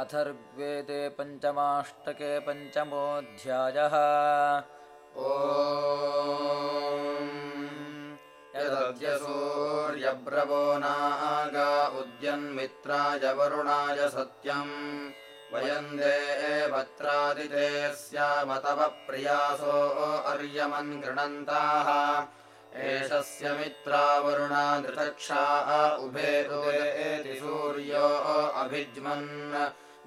अथर्वेदे पञ्चमाष्टके पञ्चमोऽध्यायः। यदद्य सूर्यब्रवो नागा उद्यन्मित्राय वरुणाय सत्यम्। वयम् देवत्रादिते स्यामतव प्रियासो अर्यमन् गृणन्ताः। एषस्य मित्रा वरुणा नृतक्षा उभे सूर्यो अभिज्मन्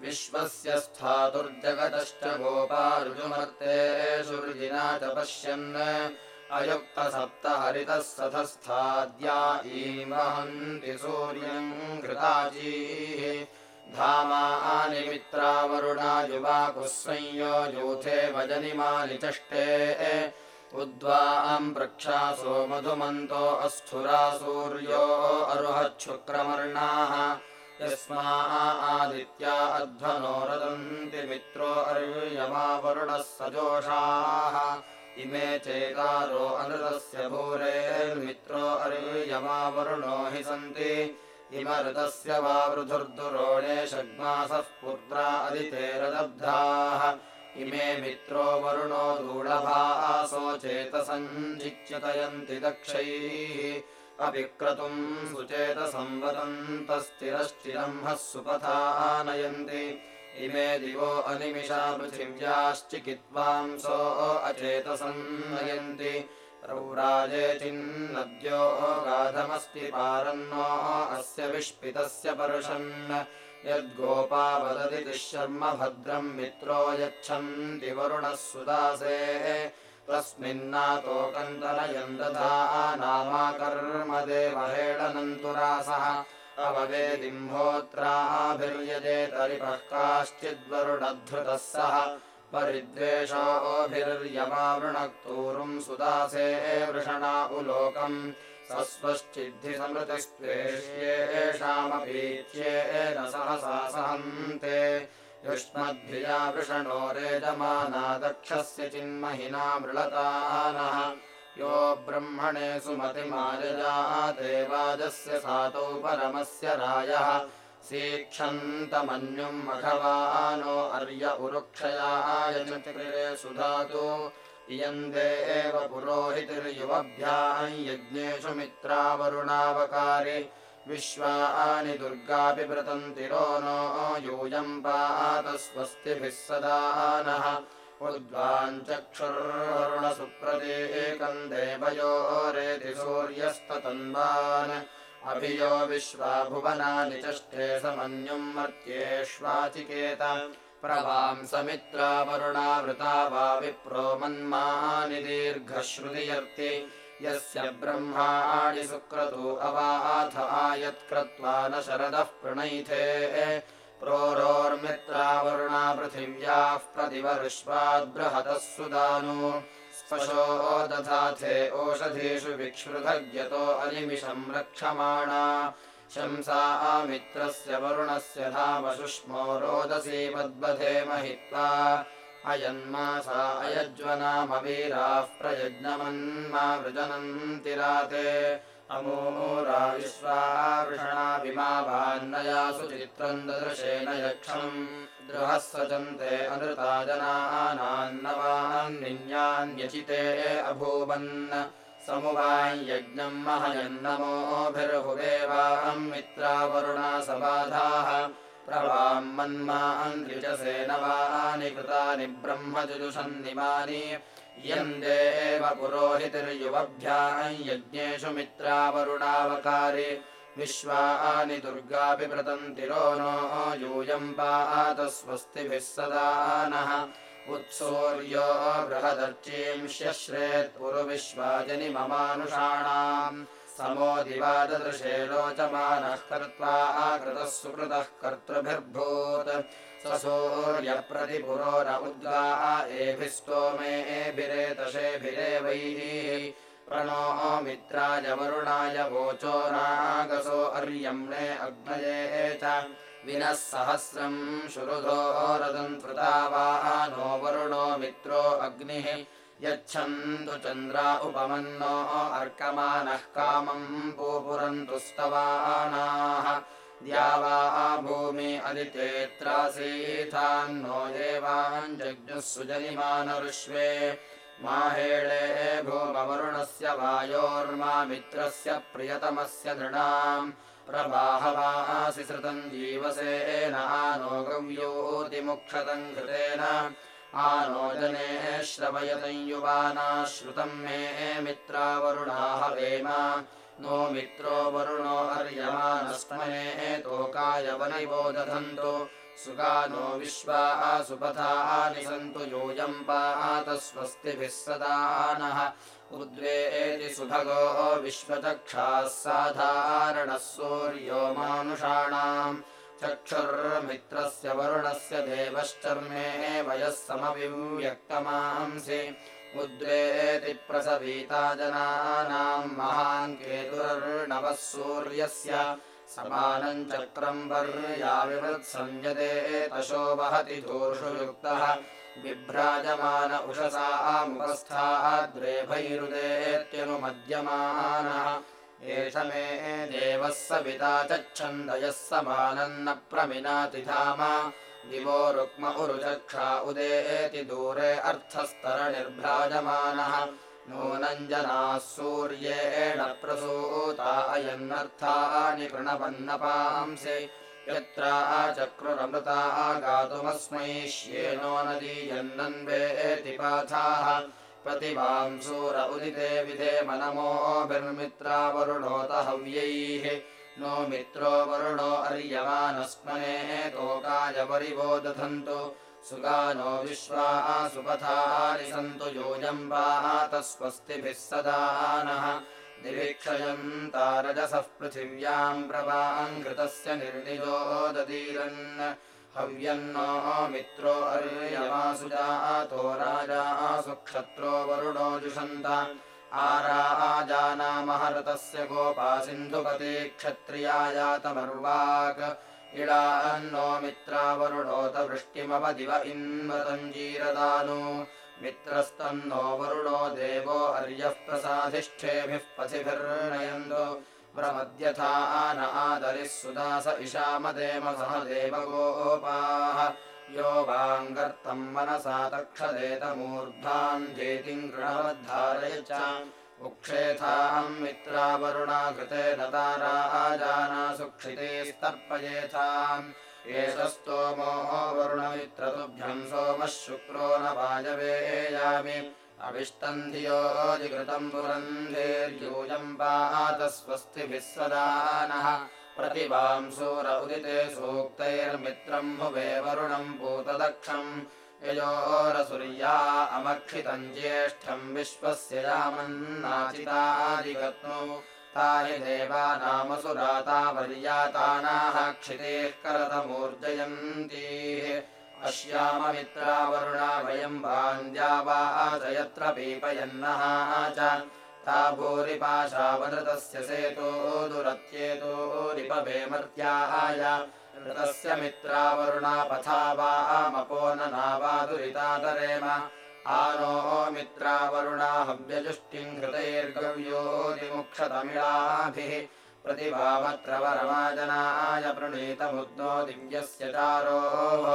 विश्वस्य स्थातुर्जगतश्च गोपा ऋजुमर्ते सूर्यिना च पश्यन् अयुक्तसप्तहरितः सतस्थाद्या ईमहन्ति सूर्यम् घृताजीः धामानि मित्रा वरुणा युवाकुः संयोजूथे भजनिमानि चष्टे उद्वाम् प्रक्षासो मधुमन्तो अस्थुरा सूर्यो अरुहच्छुक्रमर्णाः यस्मा आदित्या अध्वनो रदन्ति मित्रो अर्यमावरुणः सजोषाः। इमे चेकारो अनृतस्य भूरेर्मित्रो अर्यमावरुणो हि सन्ति। इमऋतस्य वा वृधुर्दुरोणे षड्मासः पुत्रा अदितेरदब्धाः इमे मित्रो वरुणो दूढभासो चेतसञ्जिच्यतयन्ति दक्षैः अपि क्रतुम् सुचेतसंवदन्तस्थिरश्चिरम् हः सुपथानयन्ति इमे दिवो अनिमिषा पृथिव्याश्चिकित्वांसो अचेतसन्नयन्ति रौराजे चिन्नद्यो गाधमस्ति पारन्नो अस्य विष्पितस्य परुषन्। यद्गोपा वदति शर्म भद्रम् मित्रो यच्छन्ति वरुणः सुदासे तस्मिन्नातोकन्तनयम् दधा नामा कर्म देवहेडनन्तुरासः अववेदिम्भोत्राभिर्यजेतरिपः काश्चिद्वरुणधृतः सः परिद्वेषोभिर्यमावृणक्तूरुम् सुदासे वृषणा उलोकम्। सस्वश्चिद्धि समृतिस्त्वेष्येषामपीच्येन सहसा सहन्ते युष्मद्भिया वृषणो रेजमाना दक्षस्य चिन्महिना मृळतानः। यो ब्रह्मणे सुमतिमायजा देवाजस्य सातौ परमस्य रायः। सीक्षन्तमन्युम् मघवानो अर्य उरुक्षयाय सुधातु। इयम् देव पुरोहितिर्युवभ्याम् यज्ञेषु मित्रावरुणावकारि विश्वानि दुर्गापि व्रतन्तिरो नो यूयम् पात स्वस्तिभिः सदा नः। उद्वाञ्चक्षुर्वरुणसुप्रतीकम् देवयोरेति सूर्यस्ततन्वान्। अभियो विश्वा भुवनानि चष्टे समन्युम् मर्त्येष्वाचिकेत प्रवांसमित्रा वरुणावृता वा विप्रो मन्मानि दीर्घश्रुतियर्ति यस्य ब्रह्माणि सुक्रतु अवाथ आयत्क्रत्वा न शरदः प्रणैथे। प्रोरोर्मित्रा वरुणा पृथिव्याः प्रतिवर्ष्वाद्बृहतः सुदानु। स्पशो दधाथे ओषधीषु विक्ष्रुधज्ञतो अनिमिषम् रक्षमाणा। शंसा मित्रस्य वरुणस्य धामशुष्मो रोदसी वद्बधे महित्वा अयन्मासा अयज्वनामवीराः प्रयज्ञमन्मा वृजनन्तिराते अमूरा विश्वा वृषणा विमाभान्नयासु चित्रम् ददृशेन यक्षम्। द्रुहः सचन्ते अनृता जनानान्नवान्निन्यान्यचिते अभूवन्। समुवायज्ञम् महयन्नमोभिर्हुवेवाहम् मित्रा वरुणा सबाधाः प्रवाम् मन्मान् द्विजसेनवानि कृतानि ब्रह्मजुजुषन्निमानि यम् देव पुरोहितिर्युवभ्याम् यज्ञेषु मित्रा वरुणावकारि विश्वानि दुर्गापि व्रतन्तिरो नो यूयम् पात स्वस्तिभिः सदा नः। उत्सूर्यो बृहदर्चीं श्यश्रेत्पुरुविश्वाजनिममानुषाणाम् समो दिवाददृशे रोचमानः कर्त्वा सुकृतः कर्तृभिर्भूत्। स सूर्यप्रतिपुरो न उद्गा एभिः स्तोमेभिरेतशेभिरेवैः प्रणो मित्राय वरुणाय वोचो नागसो अर्यम्णे अग्नये च। विनः सहस्रम् शुरुधो रदम् कृतावानो वरुणो मित्रो अग्निः यच्छन्तु चन्द्रा उपमन्नो अर्कमानः कामम् पूपुरन्तु स्तवानाः द्या वा भूमि अदितेत्रासीथान्नो देवाञ्जज्ञः सुजनिमानरुष्वे। माहेळे भूमवरुणस्य वायोर्मा मित्रस्य प्रियतमस्य नृणाम्। प्रबाहवासि श्रुतम् जीवसेन गव्योतिमुक्षतम् घृतेन आनो जने श्रवयतम् युवाना श्रुतम् मे मित्रावरुणाः वेम नो मित्रो वरुणो अर्यमानस्मने तोकाय वनिवो दधन्तु। सुगानो विश्वा सुपथानि सन्तु यूयम् पात स्वस्तिभिः सदा नः। उद्वेति सुभगो विश्वचक्षाः साधारणः सूर्यो मानुषाणाम् चक्षुर्मित्रस्य वरुणस्य देवश्चर्मे वयः समविव्यक्तमांसि। उद्वेति प्रसवीता जनानाम् महान् केतुर्नवः सूर्यस्य। समानम् चक्रम् वर्याविवृत्संयते तशो वहति धूषु युक्तः बिभ्राजमान उषसाद्रेभैरुदेत्यनुमद्यमानः एष मे देवः सविता चच्छन्दयः समानम् न प्रमिनाति धाम दिवो रुक्म उरुचक्षा उदेति दूरे अर्थस्तरनिर्भ्राजमानः। नूनम् जनाः सूर्येण प्रसूता अयन्नर्थानि कृणवन्नपांसि। यत्र चक्रुरमृता गातुमस्मै श्येनो नदीयन्नन्वेति पाथाः प्रतिवांसूर उदिते विधे मनमोभिर्मित्रावरुणोत हव्यैः नो मित्रो वरुणो अर्यमानस्मने तोकाय परिवो दधन्तु। सुगानो विश्वा सुपथानि सन्तु यूयम् वात स्वस्तिभिः सदा नः। दिविक्षयन्तारजसः पृथिव्याम् प्रवाङ्कृतस्य निर्निजो ददीरन् हव्यन्नो मित्रो अर्यमासु जातो राजासु क्षत्रो वरुणो जुषन्त। आराजानामहरतस्य गोपा सिन्धुपते क्षत्रियायातमर्वाक् इडान्नो मित्रावरुणोत वृष्टिमवदिव इन्वतञ्जीरदानु मित्रस्तन्नो वरुणो देवो अर्यः प्रसाधिष्ठेभिः पथिभिर्नयन्तु प्रमद्यथा न आदरिः सुदास इषामदेम सह देवगोपाः। यो वाङ्गर्तम् मनसा तक्षदेतमूर्ध्वाम् धेतिम् गृणवद्धारय च उक्षेथाम् मित्रावरुणा कृतेन ताराजाना सुक्षितेस्तर्पयेथाम् एष स्तोमो वरुणमित्रतुभ्यम् सोमः शुक्रो न वायवेयामि अविष्टम् धियोजिकृतम् पुरन्धेर्यूयम् पात स्वस्तिभिः सदा नः। प्रतिवांसूर उदिते सूक्तैर्मित्रम् भुवे वरुणम् पूतदक्षम् ययोरसुर्या अमक्षितम् ज्येष्ठम् विश्वस्य यामन्नाचितादिगत्नु तानि देवानामसुरातावर्यातानाः क्षितेः करतमूर्जयन्तीः अश्याममित्रावरुणा वयम् वान्द्या वा पीपयन्नः च ता भूरिपाशावनृतस्य सेतो दुरत्येतोरिपवेमर्त्याय ऋतस्य मित्रावरुणा पथा वामपो न नावादुरितातरेम आनो मित्रावरुणा हव्यजुष्टिम् घृतैर्गव्योतिमुक्षतमिळाभिः प्रतिभामत्र वरमाजनाय प्रणीतमुद्नो दिव्यस्य चारोः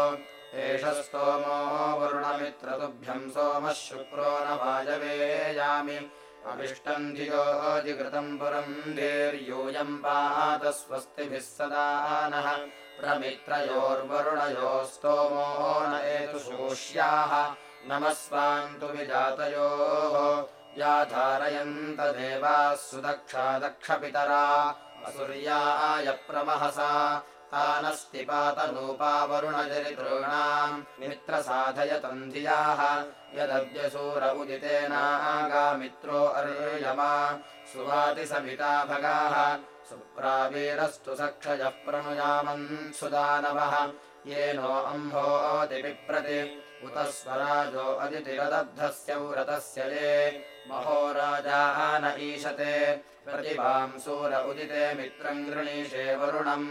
एष स्तोमो वरुणमित्रतुभ्यम् सोमः शुक्रो न वायवेयामि अविष्टम् धियोजिकृतम् पुरम् धीर्यूयम् पात स्वस्तिभिः सदा नः। प्रमित्रयोर्वरुणयोस्तोमो न एतु शोष्याः। नमस्वान्तु विजातयोः। या धारयन्त देवाः सुदक्षा दक्षपितरा असुर्याय प्रमहसा तानस्ति पातनूपावरुणचरितॄणाम् मित्रसाधयतम् धियाः यदद्यसूर उदितेनागामित्रो अर्यमा। सुवाति सविता भगाः। सुप्रावीरस्तु सक्षयः प्रणुयामन् सुदानवः। येनो अम्भोतिपिप्रति उत स्वराजो अदितिरदब्धस्य व्रतस्य ये। महो राजा न ईशते प्रतिभांसूर उदिते मित्रम् गृणीषे वरुणम्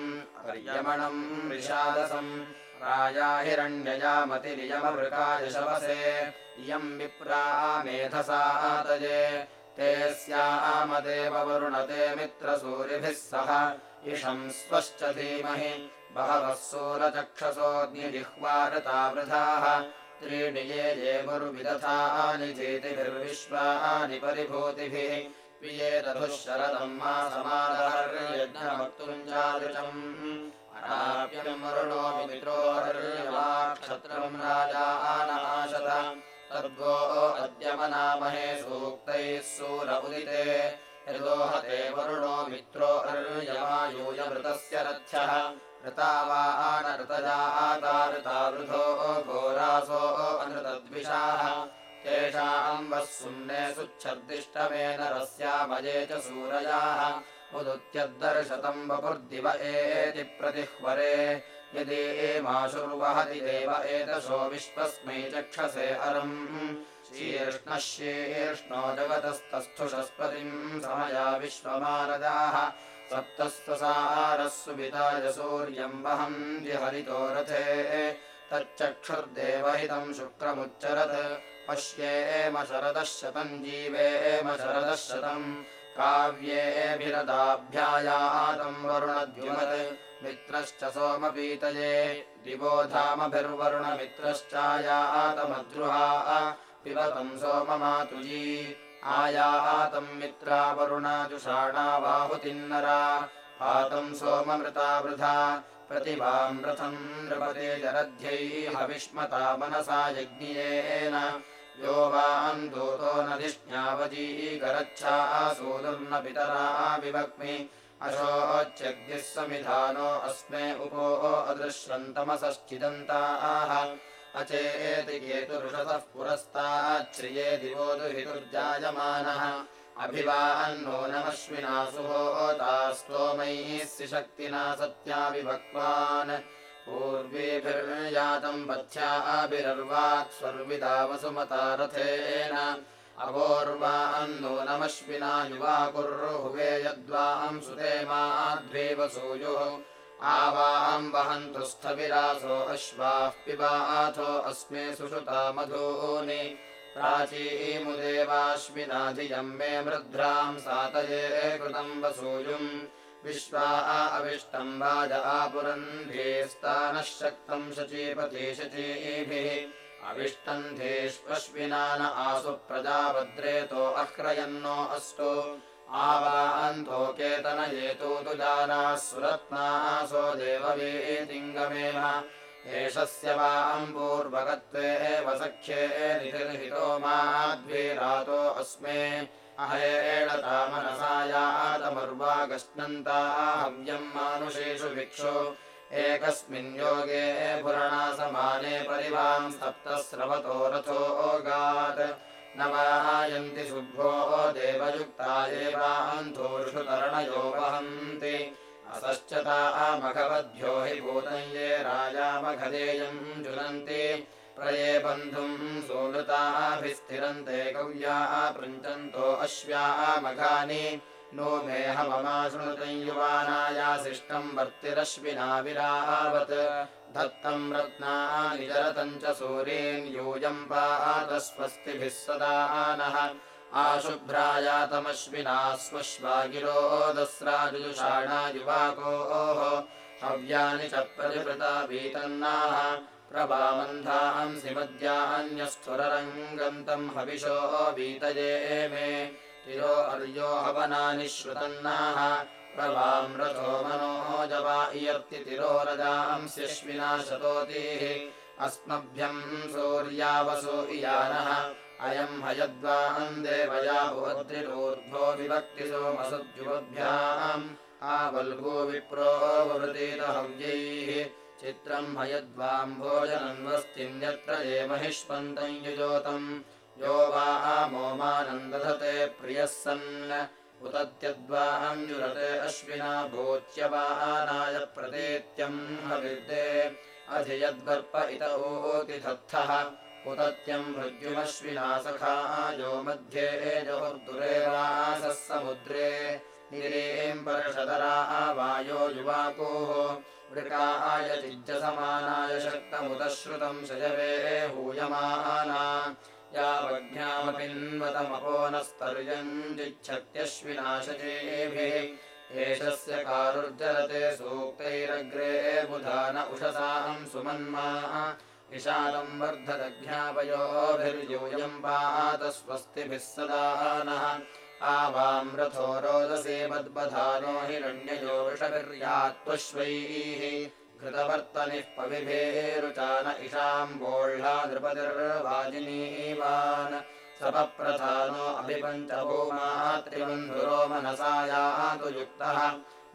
अर्यमणम् विषादसम्। राजा हिरण्ययामतिरियमवृकाय शवसे इयम् विप्रा मेधसा तजे ते स्यामदेव वरुणते मित्रसूरिभिः सह। इषम् स्वश्च धीमहि बहवः सूरचक्षसोऽग्निजिह्वारता वृथाः। त्रीणि ये ये मरुविदथानि धीतिभिर्विश्वानि परिभूतिभिः शरदम् अनाप्यम् वरुणो मित्रोर्यवाक्षत्रम् राजा आनाशत तद्वो अद्यमनामहे सूक्तैः सूर उदिते। यदोहते वरुणो मित्रो अर्यमायूयमृतस्य रथ्यः। ऋता वा आनऋतजा ऋता घोरासो अनृतद्विषाः तेषाम् वः सुम्ने सुच्छर्दिष्टमेन रस्यामये च सूरयाः उदुत्यद्दर्शतम् वपुर्दिव एति प्रतिह्वरे। यदि एमाशुर्वहति देव एतशो विश्वस्मै चक्षसे अरम्। शीर्ष्णः शीर्ष्णो जगतस्तस्थुषस्पतिम् समया विश्वमारदाः। सप्तस्वसारः सुविताय सूर्यम् वहन्ति हरितो रथे। तच्चक्षुर्देवहितम् शुक्रमुच्चरत् पश्येम शरदः शतम् जीवेम शरदः शतम् काव्येऽभिरदाभ्यायातम् वरुणद्युमत्। मित्रश्च सोमपीतये। दिवो धामभिर्वरुणमित्रश्चायातमद्रुहा। पिबतम् सोममातुजी। आयातम् मित्रा वरुणाजुषाणा बाहुतिन्नरा। पातम् सोममृता वृथा। प्रतिभाम् रथम् नृपते जरध्यैः हविष्मता मनसा यज्ञियेन यो वान् दूतो नधिष्ण्यावजीकरच्छासूदुर्न पितरा विभक्मि अशोच्यग्निः समिधानो अस्मे उपो अदृश्यन्तमसश्चिदन्ताः। अचेति केतुरुषतः पुरस्ताच्छ्रिये दिवो दुहितुर्जायमानः। अभिवान्नो नमश्विना सुहोतास्तोमैः शक्तिना सत्याभिभक्वान् पूर्वीभिर्यातम् पथ्याभिरर्वाक्स्वर्विदा वसुमता रथेन। अवोर्वान्नो नमश्विना युवा कुर्रुहुवे यद्वाम् सुते माध्वेवसूयुः आवाम् वहन्तु स्थविरासो अश्वाः पिबाथो अस्मे सुषुता मधूनि। प्राचीमुदेवाश्विनाधियम् मे मृध्राम् सातये कृतम् वसूयुम् विश्वा अविष्टम् वाज आपुरन्धेस्तानः शक्तम् शचीपति शचीभिः। अविष्टम् धेष्वश्विना न आसु प्रजावद्रेतो अह्रयन्नो अस्तु। आवान्तो केतनयेतु तु जानाः सुरत्नासो देववीतिङ्गमेव एषस्य वाम् पूर्वगत्वे एव सख्ये माध्वीरातो अस्मे अहेण तामनसायातमर्वागश्नन्ता हव्यम् मानुषेषु भिक्षु। एकस्मिन् योगे पुरणासमाने परिवाम् सप्तस्रवतो रथोगात् न वायन्ति शुभ्रो देवयुक्ता एवान्धोषु तरणयो वहन्ति। असश्च तामघवद्भ्यो हि भूतम् ये राजामघदेयम् जुनन्ति प्रये बन्धुम् सोनृताभिस्थिरन्ते कव्याः पृञ्चन्तो अश्व्यामघानि नो मेहममाशृणुतम् युवानायासिष्टम् वर्तिरश्विना विरावत्। धत्तम् रत्नानि जरतम् च सूरीन् यूयम् पातस्वस्तिभिः सदा नः। आशुभ्रायातमश्विना स्वश्वागिरोदस्राजुषाणा युवाकोः। हव्यानि च प्रतिभृता वीतन्नाः प्रभामन्धांसि मद्यान्यस्फुररङ्गन्तम् हविषो वीतये मे तिरो अर्यो हवनानि श्रुतन्नाः। प्रभाम् रथो मनोजवा इयर्ति तिरोरजांस्यश्विना शतोतिः अस्मभ्यम् सूर्यावसु इयानः। अयम् हयद्वान् देवया भुवद्रिरोर्ध्वो विभक्तिसोमसद्युवभ्याम् आवल्गो विप्रो वृतीतहव्यैः चित्रम् हयद्वाम् भोजनन्वस्तिन्यत्र ये महिष्पन्तम् युजोतम्। यो वा मोमानन्दधते प्रियः सन्। उतत्यद्वाहम् जुरते अश्विना भूत्यवानाय प्रतीत्यम् हविर्दे। अधियद्वर्प इत ऊतिथत्थः उतत्यम् भृद्युमश्विना सखा यो मध्ये जोर्दुरे वासः समुद्रे। निरीम् परषदरा वायो युवाकोः वृकाय चिज्जसमानाय शक्तमुदश्रुतम् शजवे हूयमाना। यावज्ञामपिन्वतमपोनस्तरुयञ्जिच्छत्यश्विनाशचेभिः एषस्य कारुर्जरते सूक्तैरग्रे बुधान उषसाम् सुमन्मा। विशालम् वर्धदज्ञापयोभिर्यूयम् पात स्वस्तिभिः सदा नः आवाम् रथो रोदसे मद्बधानो हिरण्ययो वृषभिर्यात्वश्वैः घृतवर्तनिः पविभेरुचान इषाम्बोळ्हा नृपतिर्वाजिनीवान् सपप्रधानो अभिपञ्चभूमात्रिबन्धुरो मनसा यातु युक्तः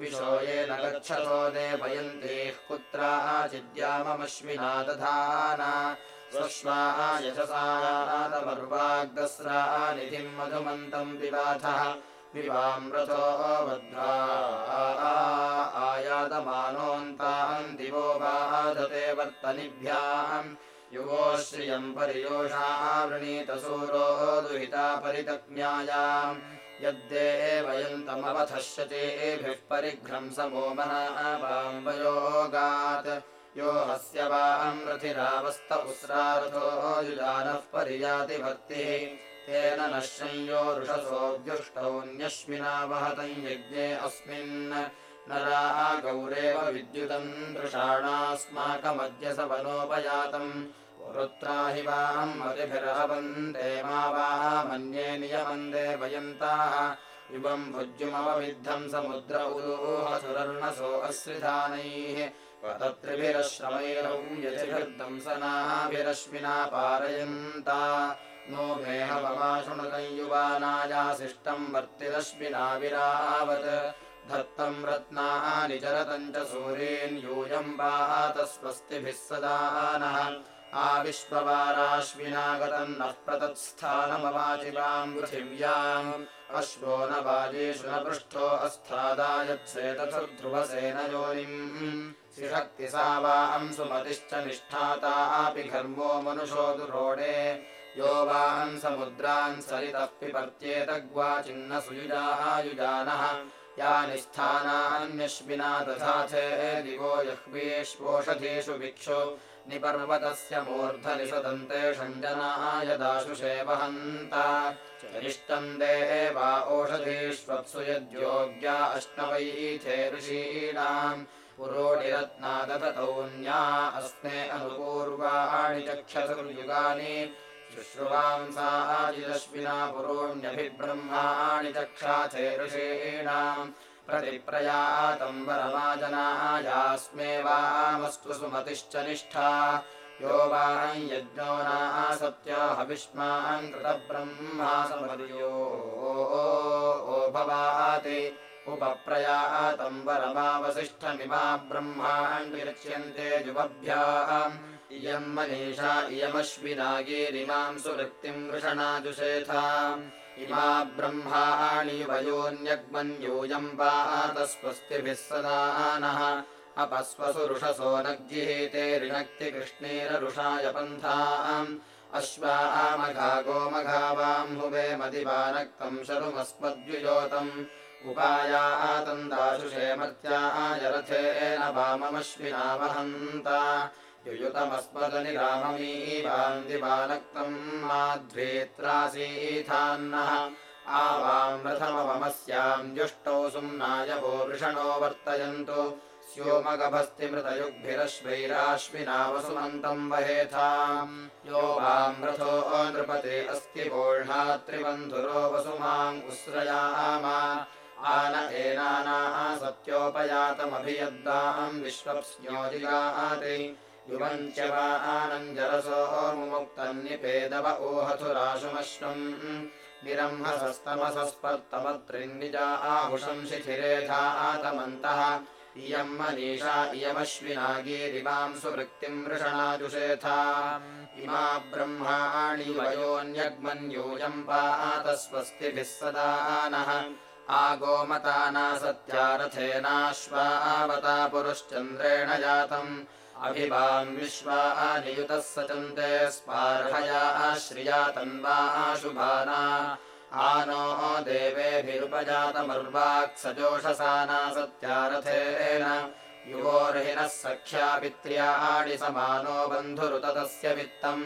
विशो येन गच्छतो देवयन्तीः कुत्राचिद्याममश्विना दधाना स्वश्वा यशसातमर्वाग्दस्रा निधिम् मधुमन्तम् पिबाधः। विवामृतो बद्ध्वा आयातमानोऽन्तान् दिवो बाधते वर्तनिभ्याम्। युवो श्रियम् परियोषा वृणीतसूरो दुहिता परितज्ञायाम् यद्देवयन्तमवधश्यतेभिः परिघ्रंसमो मनाम्बयोगात् यो हस्य वाम् रथिरावस्त उस्रारथो युजानः परियाति भक्तिः तेन न ऋषसोऽव्युष्टौन्यश्विना वहतम् यज्ञे अस्मिन्। नरा गौरेव विद्युतम् दृषाणास्माकमद्य पुरुत्राहि वाम् मतिभिरहवन्ते मा वा मन्ये नियमन्दे वयन्ताः। इवम् भुज्युमवविद्धम् समुद्र उदूहसुरर्णसो अस्रिधानैः पतत्रिभिरश्रमैरौ यजिभिर्दंसनाभिरश्विना पारयन्ता। नो मेहवमाशृणुतम् युवानायासिष्टम् वर्तिरश्विना विरावत् धत्तम् रत्नानि चरतम् च सूरीन् यूयम् पात स्वस्तिभिः सदा नः। आविश्ववाराश्विनागतम् नः प्रतत्स्थानमवाचिवाम् पृथिव्याम् अश्वो न वाजेषु न पृष्ठो अस्थादायच्छेतथुर्ध्रुवसेनयोनिम् शिशक्ति सा वाम् सुमतिश्च निष्ठातापि घर्मो मनुषो दुरोडे यो वाम् समुद्रान् सरितः पिपर्त्येतग्वाचिन्न सुयुजायुजानः यानि स्थानान्यश्विना दधाथे दिवो यह्वीष्वोषधीषु भिक्षु। निपर्वतस्य मूर्धनि सदन्ते षञ्जनाय दाशुषे वहन्ता चरिष्टम् देवा ओषधीष्वप्सु यद्योग्या अष्टवैथे ऋषीणाम् पुरोणिरत्नादधतौन्या अस्मे अनुपूर्वाणि चक्षसुर्युगानि शुश्रुवांसाजिरश्विना पुरोण्यभिब्रह्माणि चक्षाथे ऋषीणाम् प्रतिप्रयातम् वरमाजनायास्मे वामस्तु सुमतिश्च निष्ठा। यो वाम् यज्ञो नासत्य हविष्मान् कृतब्रह्मा समर्यो। भवाति उपप्रयातम् वरमावसिष्ठमिमा ब्रह्मान् विरच्यन्ते युवभ्याम्। इयम् मनीषा इयमश्विनागीरिमाम् सुवृत्तिम् वृषणाजुषेथाम्। इमा ब्रह्माणि वयोन्यग्मन्यूयम् पात स्वस्तिभिः सदा नः। अपस्वसुरुषसो नग्जिहीते ऋणक्ति कृष्णेररुषाय पन्थाम्। अश्वामघा गोमघा वाम् हुवे मदिवानक्तम् शरुमस्मद्युयोतम् उपायातन्दाशुषे मर्त्याय रथेन वाममश्विना वहन्ता युयुतमस्मदनि माध्वेत्रासीथान्नः। आवाम् जुष्टौ सुम्नायवो वृषणो वर्तयन्तु। स्योमगभस्तिमृतयुग्भिरश्वैराश्विनावसुमन्तम् वहेथाम्। यो वाम् रथो नृपते अस्ति वोढ्णात्रिबन्धुरो वसुमाम् उस्रयामा आन युवम् च वा आनञ्जरसो मुमुक्तन्निपेदव निरंहसस्तमसस्पर्तमत्रिन्निजा आहुषम् शिथिरेधातमन्तः इयम् मनीषा इयमश्विनागीरिमाम् सुवृत्तिम् वृषणाजुषेथा इमा ब्रह्माणि वयोन्यग्मन्यूयम् पात स्वस्तिभिः सदा नः आगोमताना सत्यारथेनाश्वावता पुरुश्चन्द्रेण जातम्। अभिवाम् विश्वा नियुतः सचन्ते स्पार्हया श्रिया तन्वा शुभाना आनो देवेभिरुपजातमर्वाक्सजोषसाना सत्यारथेन युवोर्हिनः सख्या पित्र्याणि समानो बन्धुरुततस्य वित्तम्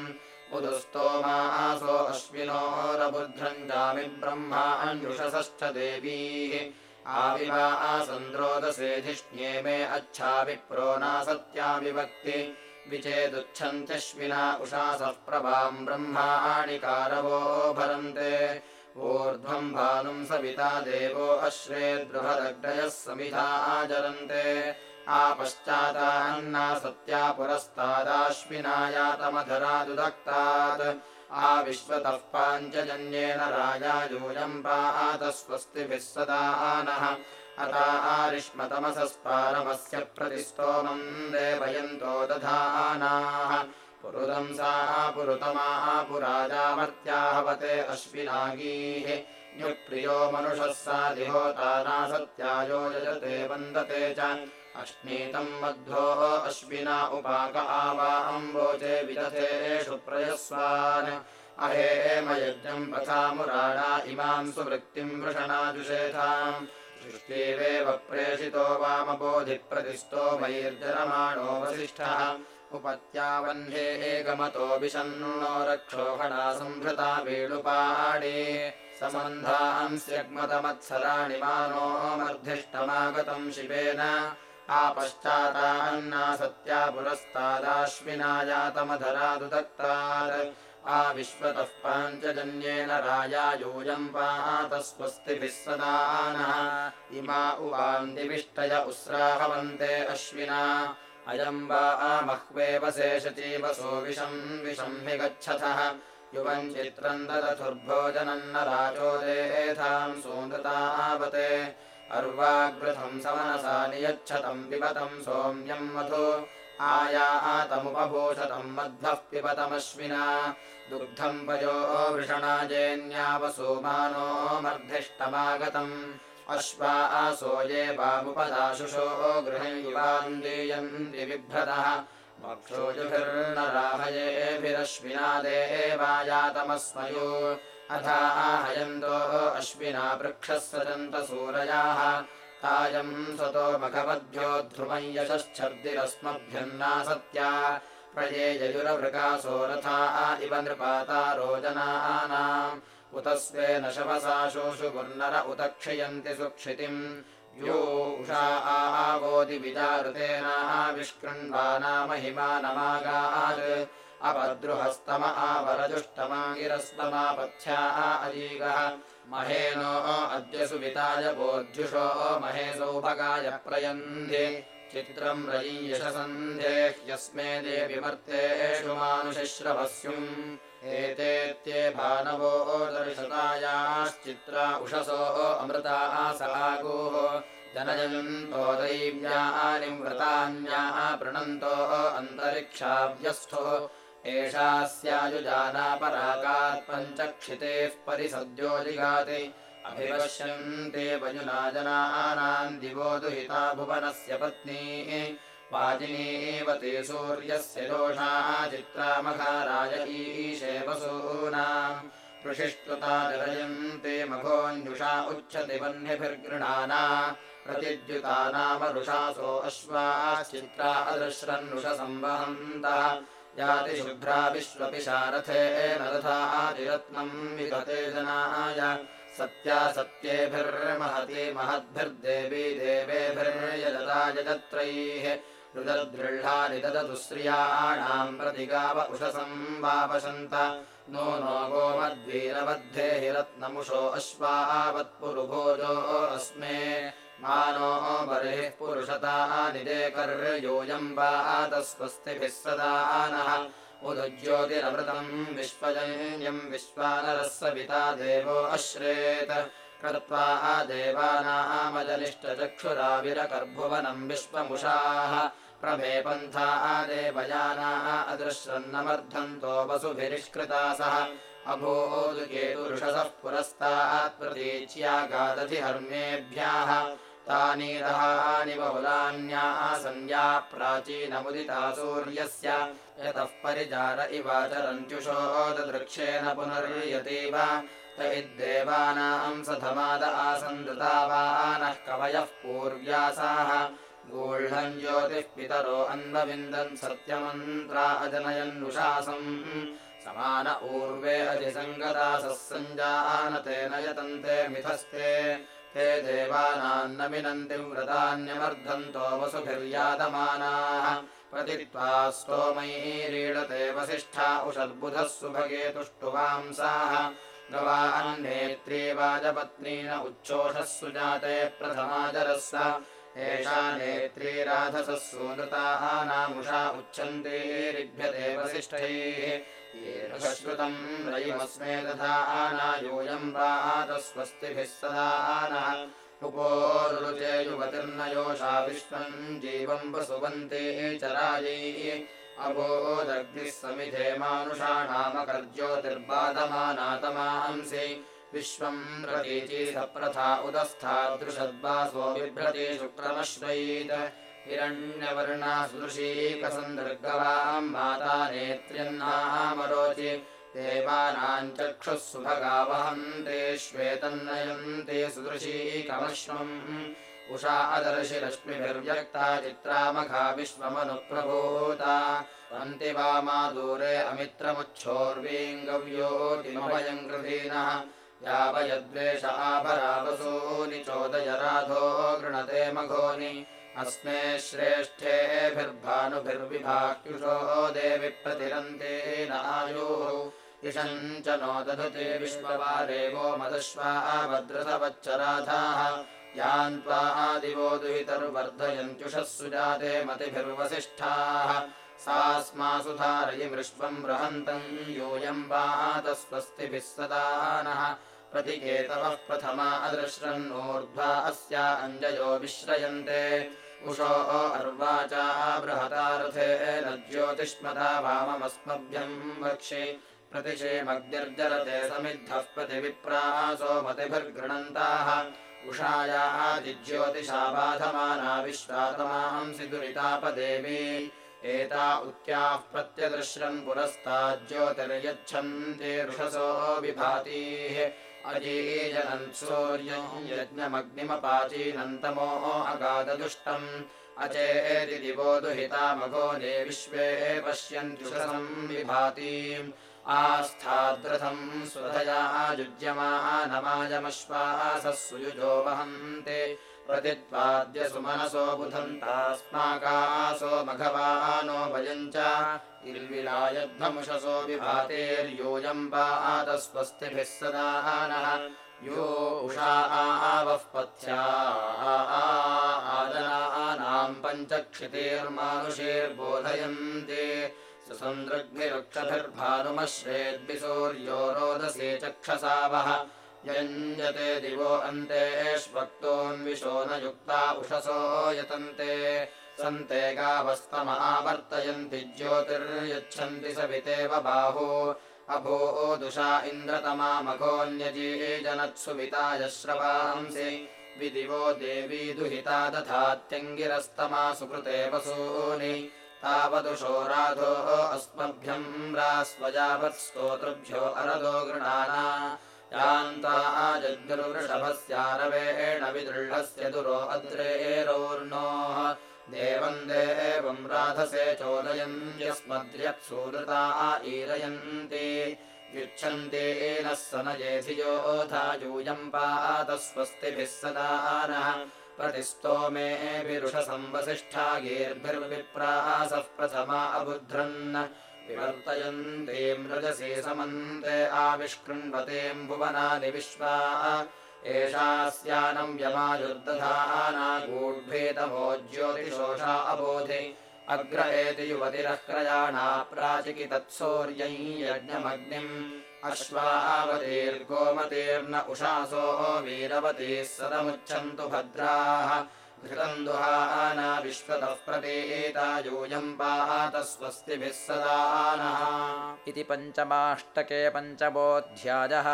उदुस्तोमासो अश्विनोरबुध्रञ्जामि ब्रह्माण्युषसश्च देवीः। आविवा आसन्द्रोदसेधिष्ण्ये मे अच्छा विप्रो नासत्या विभक्ति। विचेदुच्छन्त्यश्विना उषासः प्रभाम् ब्रह्माणि कारवो भरन्ते। ऊर्ध्वम् भानुम् सविता देवो अश्रेद्बृहदग्रयः समिधा आचरन्ते आपश्चादान्ना सत्या पुरस्तादाश्विनायातमधरादुदक्तात्। आविश्वतः पाञ्चजन्येन राजायूयम् पात स्वस्तिभिः सदा नः अता आरिष्मतमसस्पारमस्य प्रतिस्तोमम् देवयन्तो दधानाः पुरुदंसा पुरुतमाः पुराजामर्त्याहवते अश्विनागीः। न्युप्रियो मनुषः सा दिहोताना सत्यायो यजते वन्दते च अश्नीतम् मध्वोः अश्विना उपाक आवा अम्बोचे विदथेषु प्रयस्वान्। अहेमयज्ञम् पथामुराणा इमाम् सुवृत्तिम् वृषणाजुषेथाम् सृष्टिवेव प्रेषितो वामबोधिप्रतिस्तो मयिर्जरमाणो वसिष्ठः। उपत्यावह्ने एकमतो विशन्नो रक्षोहणा सम्भृता वेणुपाणे। समन्धांस्यग्मतमत्सराणि मानो मर्धिष्ठमागतम् शिवेन आपश्चादान्ना सत्या पुरस्तादाश्विनायातमधरादुदत्तात् आविश्वतः पाञ्चजन्येन राजायूयम् पात स्वस्तिभिः सदा नः। इमा उवान्दिविष्टय उस्राहवन्ते अश्विना। अयम् वा आमह्वेव शेषतीवसो विषम् विषम् हि गच्छथः। युवम् चित्रम् ददथुर्भोजनम् न राजोदेथाम् सोन्दतावते अर्वाग्रथम् समनसा नियच्छतम् पिबतम् सोम्यम् मधु आयातमुपभूषतम् मध्वः पिबतमश्विना। दुग्धम् पयो वृषणाजेन्यावसोमानो मर्धिष्टमागतम्। अश्वा आसो ये वामुपदाशुषो गृहयुवान्दीयन्ति बिभ्रतः। मक्षोजुभिर्नराहयेभिरश्विना देवायातमस्मयो अथा आहयन्तो अश्विना वृक्षः तायम् स्वतो मघवद्भ्यो ध्रुवम् यशश्छर्दिरस्मभ्यन्ना सत्या प्रयेययुरवृकासो रथा इव नृपाता रोजनानाम् उत स्वेन शवसाशोषु पुर्नर उत क्षयन्ति सुक्षितिम्। यो उषा आविष्कृण्वानामहिमानमागात् अपद्रुहस्तम आवरजुष्टमागिरस्तमापथ्या अलीगः महेनो अद्य सुविताय बोध्युषो महे सौभगाय प्रयन्धि चित्रम् रयीयशसन्धे ह्यस्मे देविमर्तेषु मानुषश्रवस्युम्। एतेत्ये भानवो दर्शतायाश्चित्रा उषसो अमृता सहागोः जनयन्तो दैव्यानि व्रतान्याः पृणन्तो अन्तरिक्षाव्यस्थो एषा पञ्चक्षितेः परिसद्यो जिगाति। अभिपश्यन्ते वयुनाजनानाम् दिवो दुहिता भुवनस्य पत्नी। वाजिनीव ते सूर्यस्य दोषा चित्रामघाराय ईशे वसूनाम् प्रशिष्टुता निरयन्ते मघोऽन्युषा उच्यते वह्निभिर्गृणाना। प्रतिद्युता नाम रुषासो अश्वाश्चित्रा अदृश्रन्नुषसंवहन्तः याति शुभ्रा विश्वपिशारथेन रथादिरत्नम् विगते जनाय। सत्या सत्येभिर्महति महद्भिर्देवी देवेभिर्यजता यजत्रैः श्रियाणाम् प्रतिगाव उषसम् वापशन्त नो नो गोमद्वीरबद्धे हि रत्नमुषो अश्वावत्पुरुभोजो अस्मे मानो बर्हिः पुरुषता निदेकर्योऽयम् वातस्वस्तिभिः सदा नः। उदज्योतिरमृतम् विश्वजन्यम् विश्वानरः सविता देवो अश्रेत। कृत्वा देवानामजलिष्टचक्षुराविरकर्भुवनम् विश्वमुषाः प्रभे पन्था देवयानाः अदृश्रन्नमर्धन्तो वसुभिरिष्कृता सह। अभूदुकेतुरुषसः पुरस्तात् प्रतीच्यागादधि हर्मेभ्यः। तानीरहानि बहुलान्याः सञ्ज्ञा प्राचीनमुदिता सूर्यस्य। यतः परिचार इवाचरन्त्युषो ददृक्षेण पुनर्यतीव। त इद्देवानाम् सधमाद आसन्दृतावानः कवयः पूर्व्यासाः गूढम् ज्योतिः पितरो अन्वविन्दन् सत्यमन्त्रा अजनयन्नुशासम् समान ऊर्वे अधिसङ्गदासः सञ्जानतेन यतन्ते मिथस्ते ते देवानान्न मिनन्ति व्रतान्यमर्धन्तो वसुभिर्यादमानाः। प्रतित्वा स्तोमैरीडते वसिष्ठा उषद्बुधः सुभगे तुष्टुवांसाः गवान्नेत्री वाजपत्नी न उच्छोषः सुजाते प्रथमाजरस्य एषा नेत्री राधसः सूनृताः नामुषा उच्छन्तीरिभ्यते वसिष्ठैः श्रुतम् रयिमस्मे तथा आनायूयम् वातस्वस्तिभिः सदा नः उपोरुचे युवतिर्न योषा विश्वम् जीवम् वसुवन्ते चरायै। अबोदग्निः समिधे मानुषाणामकर्ज्योतिर्बाधमानातमांसि विश्वम् प्रतीची सप्रथा उदस्थादृशद्वासो बिभ्रति हिरण्यवर्णा सुदृशीकसन्दर्गवाम् माता नेत्र्यन्नामरोचि। देवानाम् चक्षुः सुभगा वहन्ते श्वेतन्नयन्ते सुदृशीकमश्वम् उषा अदर्शि रश्मिभिर्व्यक्ता चित्रामघा विश्वमनुप्रभूता। अन्ति वामा दूरे अमित्रमुच्छोर्वीङ्गव्योतिमभयम् गृहीणः यावयद्वेष आपरावसूनि चोदय राधो गृणते मघोनि। अस्मे श्रेष्ठेभिर्भानुभिर्विभाक्युषो देवि प्रतिरन्ते नायुः इषम् च नो दधते विश्ववारे वो मदश्वा भद्रसवच्चराधाः यान् त्वा दिवो दुहितर्वर्धयन्त्युषः सुजाते मतिभिर्वसिष्ठाः सा स्मासु धारयि मृष्वम् बृहन्तम् यूयम् वातस्वस्तिभिः सदा नः प्रतिकेतवः प्रथमा अदृश्रन्नूर्ध्वा अस्या अञ्जयो विश्रयन्ते। उषो अर्वाचा बृहतारथे न ज्योतिष्मता वाममस्मभ्यम् वक्षि। प्रतिषेमग्निर्जरते समिद्धः प्रतिविप्रासो मतिभिर्गृणन्ताः उषायादिज्योतिषा बाधमाना विश्वातमांसि दुरितापदेवी एता उत्याः प्रत्यदृश्रन् पुरस्ताज्योतिर्यच्छन्ति ऋषसो विभातीः। अजीजनन् सूर्यम् यज्ञमग्निमपाचीनन्तमो अगाददुष्टम् अचेति दिवो दुहिता मघोने विश्वे पश्यन्त्युषसम् विभातीम्। आस्थाद्रथम् स्वधया युज्यमानमायमश्वासः सुयुजो वहन्ते प्रतित्वाद्य सुमनसो बुधन्तास्माकासो मघवानो भयम् च इर्विलायध्वमुषसो विभातेर्यूयम् पातस्वस्तिभिः सदा नः यो उषा आवः पथ्या आदनानाम् पञ्चक्षितेर्मानुषेर्बोधयन्ते सुसन्दृग्भिरुक्षभिर्भानुमश्रेद्भिसूर्यो रोदसे चक्षसावः यञ्जते दिवो अन्तेष्वक्तोऽन्विशो न युक्ता उषसो यतन्ते। सन्ते गावस्तमावर्तयन्ति ज्योतिर्यच्छन्ति सवितेव बाहू। अभो दुषा इन्द्रतमा विदिवो देवी दुहिता दधात्यङ्गिरस्तमा सुकृते वसूनि। तावदुषो राधो अस्मभ्यम् रास्वयावत्स्तोतृभ्यो अरदो गृणाना यान्ता जग्निर्वृषभस्यारवेण विदृढस्य दुरो अद्रेरोर्णोः देवम् देवम् राधसे चोदयन् यस्मद्र्यत्सूदृता ईरयन्ति युच्छन्ति नः स न येधियोधा यूयम् पातस्वस्तिभिः सदा नः। प्रतिस्तोमेऽभिरुषसंवसिष्ठा गीर्भिर्विप्रासः प्रथमा अबुध्रन् विवर्तयन्तीम् रजसे समन्ते आविष्कृण्वतीम् भुवनानि विश्वा एषास्यानम् यमायुर्दधाना गूढ्भेतमो ज्योतिषोषा अबोधि। अग्र एति युवतिरक्रयाणा प्राचिकितत्सौर्यै यज्ञमग्निम् अश्वावतीर्गोमतीर्न उषासो वीरवतीः सदमुच्छन्तु भद्राः घृतम् दुहाना विश्वतः प्रतीता यूयम् पात स्वस्तिभिः सदा नः। इति पञ्चमाष्टके पञ्चमोऽध्यायः